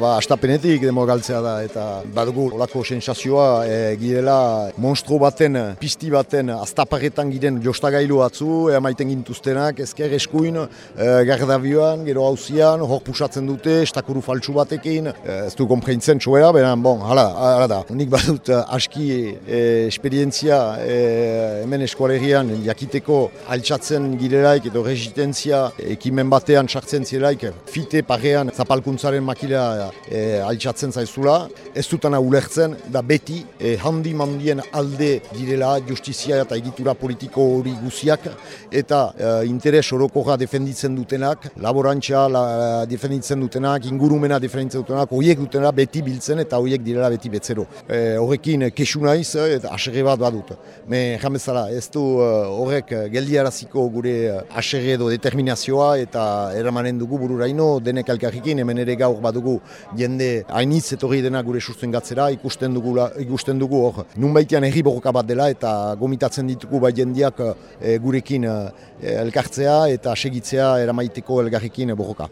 ba, astapenetik demo galtzea da, eta badugu olako sensazioa e, girela monstro baten, pizti baten, aztaparetan giren jostagailu batzu, e, maiten gintuztenak, ezker eskuin, e, gardabioan, gero hauzian, hor pusatzen dute, estakuru faltsu batekin, e, ez du kompreintzen txoera, beran, bon, hala, hala da. Nik badut aski e, esperientzia e, hemen eskualerian jakiteko altxatzen girelaik edo resistentzia ekimen batean sartzen zirelaik, fite parean zapalkuntzaren makila e, altxatzen zaizula, ez dutana ulertzen, da beti e, handi mandien alde direla justizia eta egitura politiko hori guziak, eta e, interes orokoa defenditzen dutenak, laborantza la, defenditzen dutenak, ingurumena defenditzen dutenak, horiek dutena beti biltzen eta horiek direla beti betzero. E, horrekin kesu naiz, eta aserre bat badut. Me jamezala, ez du horrek geldiaraziko gure aserre edo determinazioa eta eramanen dugu bururaino denek elkarrikin hemen ere gaur badugu jende hainitz etorri dena gure susten gatzera ikusten dugu ikusten dugu hor nunbaitean herri borroka bat dela eta gomitatzen ditugu bai jendiak e, gurekin e, elkartzea eta segitzea eramaiteko elgarrikin borroka.